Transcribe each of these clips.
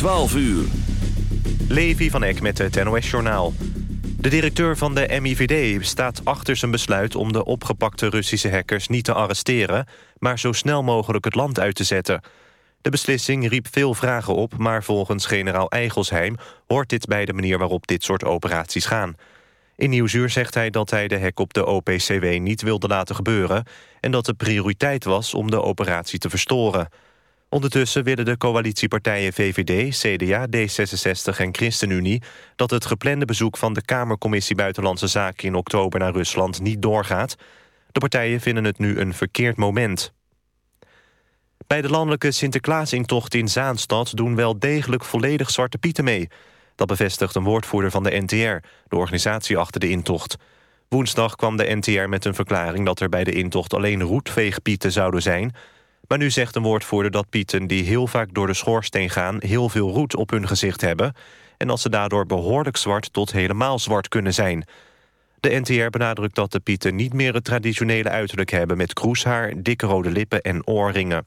12 uur. Levi van Eck met het NOS-journaal. De directeur van de MIVD staat achter zijn besluit... om de opgepakte Russische hackers niet te arresteren... maar zo snel mogelijk het land uit te zetten. De beslissing riep veel vragen op... maar volgens generaal Eigelsheim hoort dit bij de manier... waarop dit soort operaties gaan. In Nieuwsuur zegt hij dat hij de hack op de OPCW niet wilde laten gebeuren... en dat de prioriteit was om de operatie te verstoren... Ondertussen willen de coalitiepartijen VVD, CDA, D66 en ChristenUnie... dat het geplande bezoek van de Kamercommissie Buitenlandse Zaken in oktober naar Rusland niet doorgaat. De partijen vinden het nu een verkeerd moment. Bij de landelijke Sinterklaasintocht in Zaanstad doen wel degelijk volledig Zwarte Pieten mee. Dat bevestigt een woordvoerder van de NTR, de organisatie achter de intocht. Woensdag kwam de NTR met een verklaring dat er bij de intocht alleen roetveegpieten zouden zijn... Maar nu zegt een woordvoerder dat pieten die heel vaak door de schoorsteen gaan... heel veel roet op hun gezicht hebben... en dat ze daardoor behoorlijk zwart tot helemaal zwart kunnen zijn. De NTR benadrukt dat de pieten niet meer het traditionele uiterlijk hebben... met kroeshaar, dikke rode lippen en oorringen.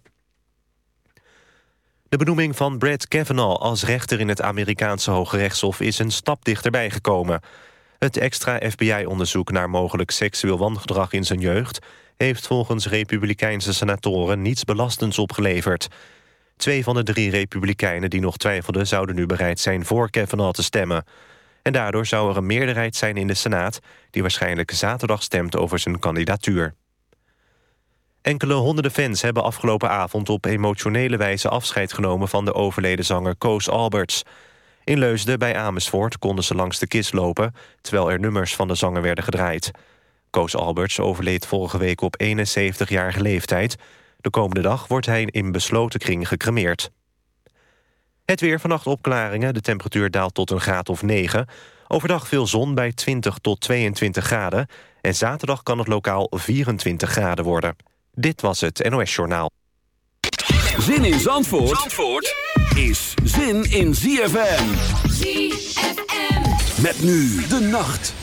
De benoeming van Brett Kavanaugh als rechter in het Amerikaanse Hoge Rechtshof... is een stap dichterbij gekomen. Het extra FBI-onderzoek naar mogelijk seksueel wangedrag in zijn jeugd heeft volgens republikeinse senatoren niets belastends opgeleverd. Twee van de drie republikeinen die nog twijfelden... zouden nu bereid zijn voor Kavanaugh te stemmen. En daardoor zou er een meerderheid zijn in de Senaat... die waarschijnlijk zaterdag stemt over zijn kandidatuur. Enkele honderden fans hebben afgelopen avond op emotionele wijze afscheid genomen van de overleden zanger Koos Alberts. In Leusden bij Amersfoort konden ze langs de kist lopen, terwijl er nummers van de zanger werden gedraaid. Koos Alberts overleed vorige week op 71-jarige leeftijd. De komende dag wordt hij in besloten kring gecremeerd. Het weer vannacht opklaringen. De temperatuur daalt tot een graad of 9. Overdag veel zon bij 20 tot 22 graden. En zaterdag kan het lokaal 24 graden worden. Dit was het NOS Journaal. Zin in Zandvoort, Zandvoort is zin in ZFM. ZFM. Met nu de nacht.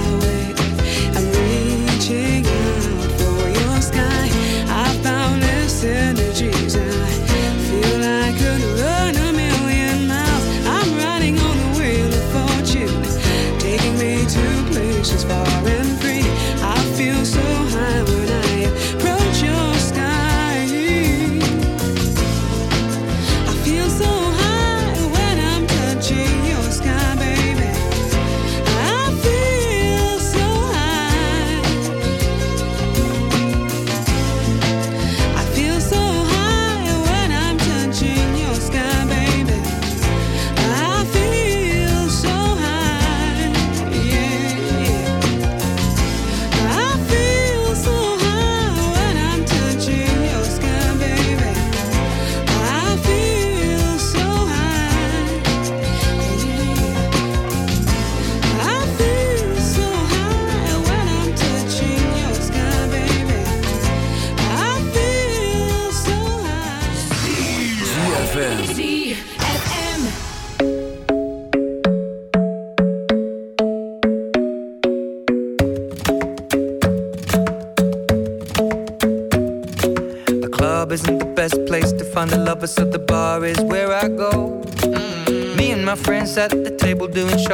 amazing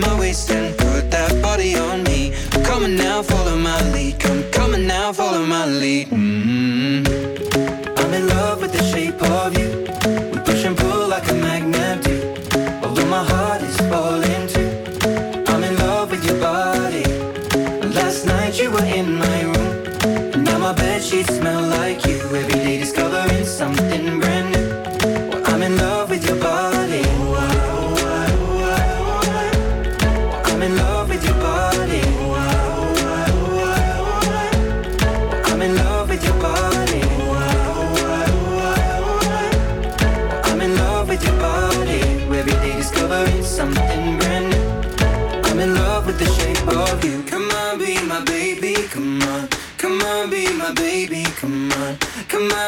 My waist and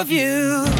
of you.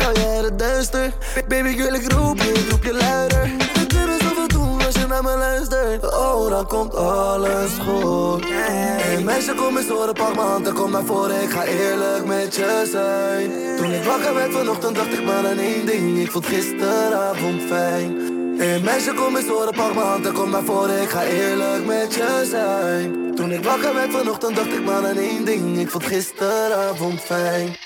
Ik al jaren duister. Baby, ik roep je, roep je luider. We kunnen zoveel doen als je naar me luistert. Oh, dan komt alles goed. Hey, meisje, kom eens horen, pak hand kom naar voren. Ik ga eerlijk met je zijn. Toen ik wakker werd vanochtend, dacht ik maar aan één ding. Ik vond gisteravond fijn. Hey, meisje, kom eens horen, pak hand kom naar voren. Ik ga eerlijk met je zijn. Toen ik wakker werd vanochtend, dacht ik maar aan één ding. Ik vond gisteravond fijn.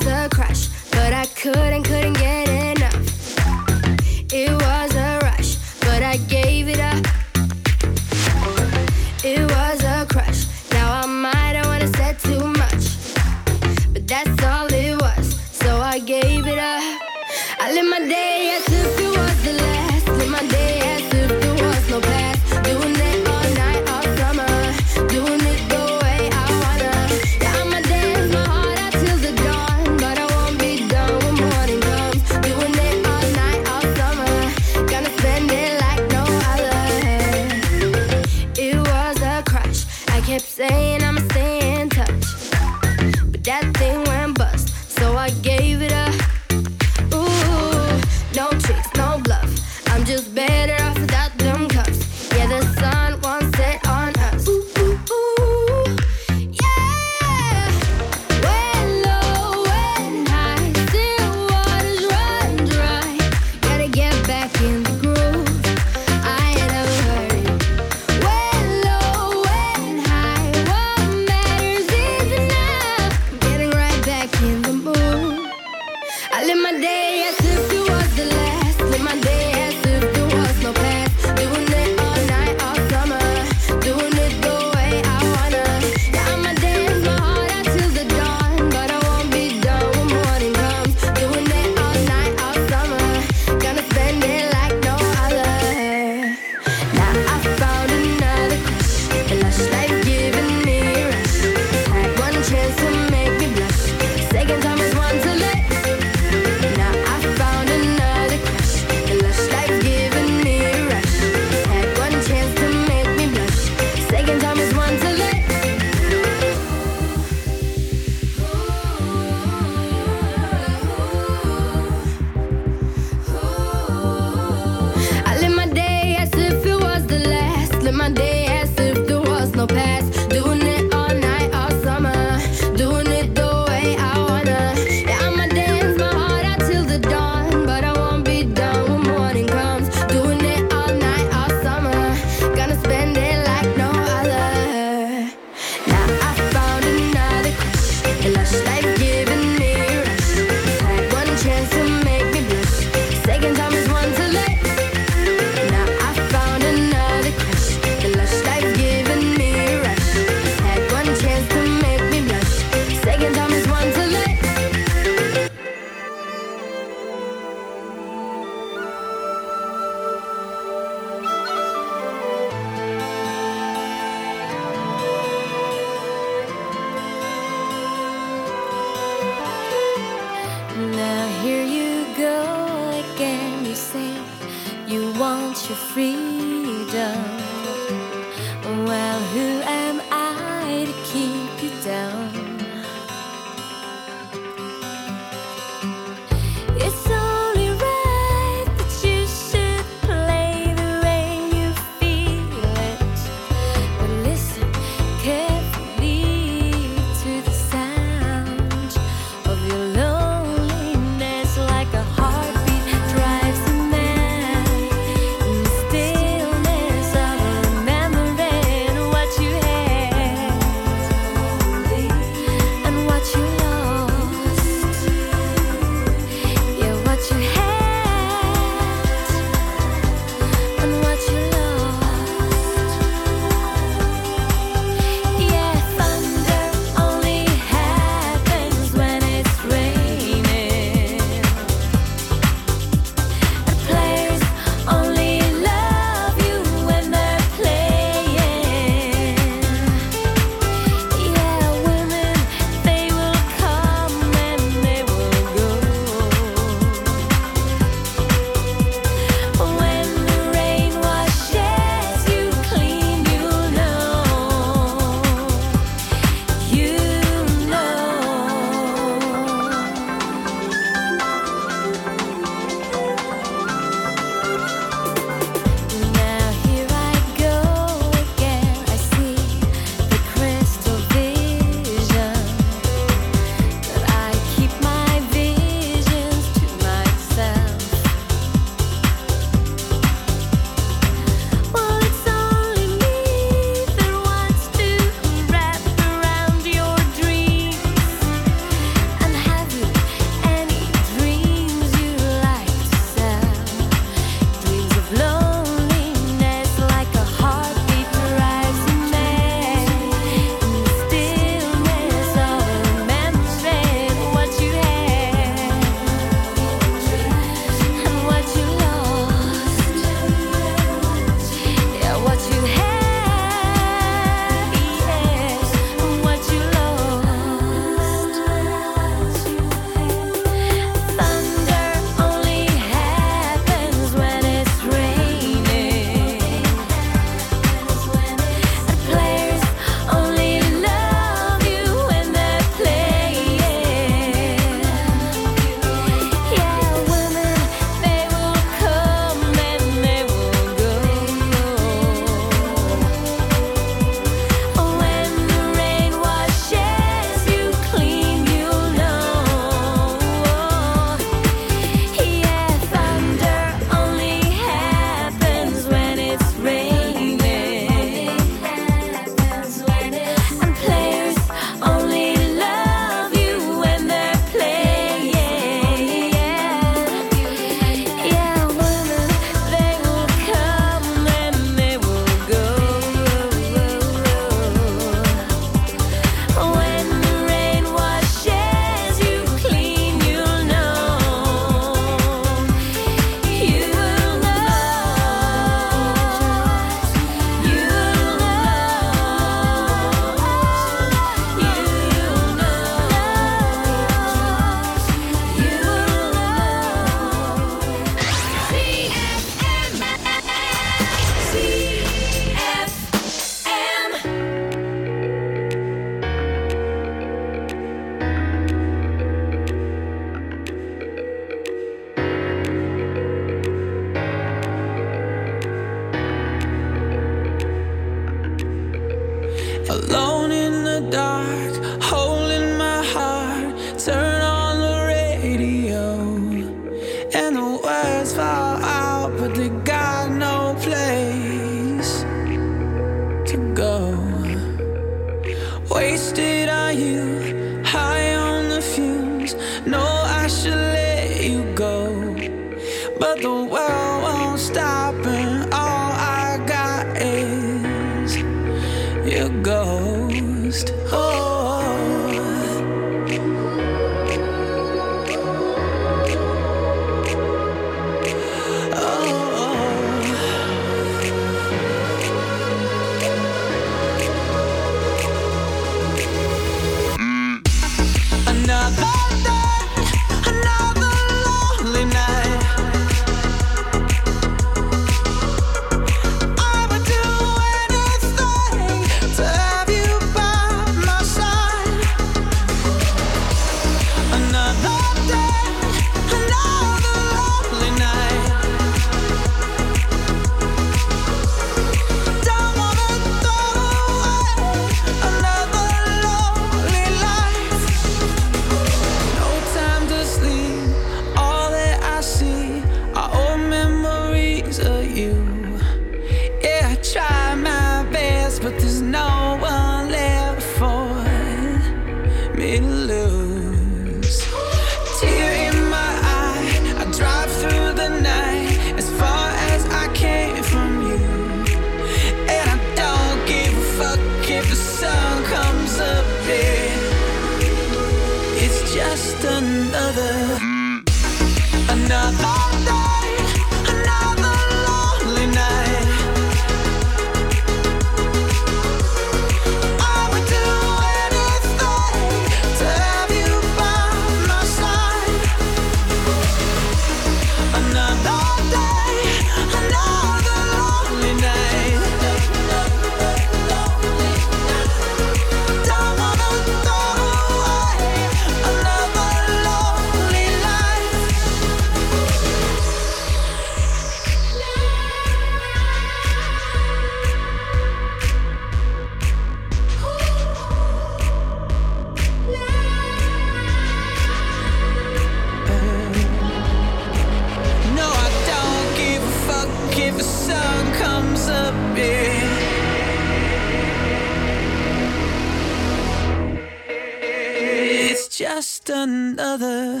It's just another,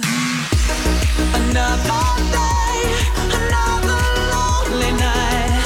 another day, another lonely night.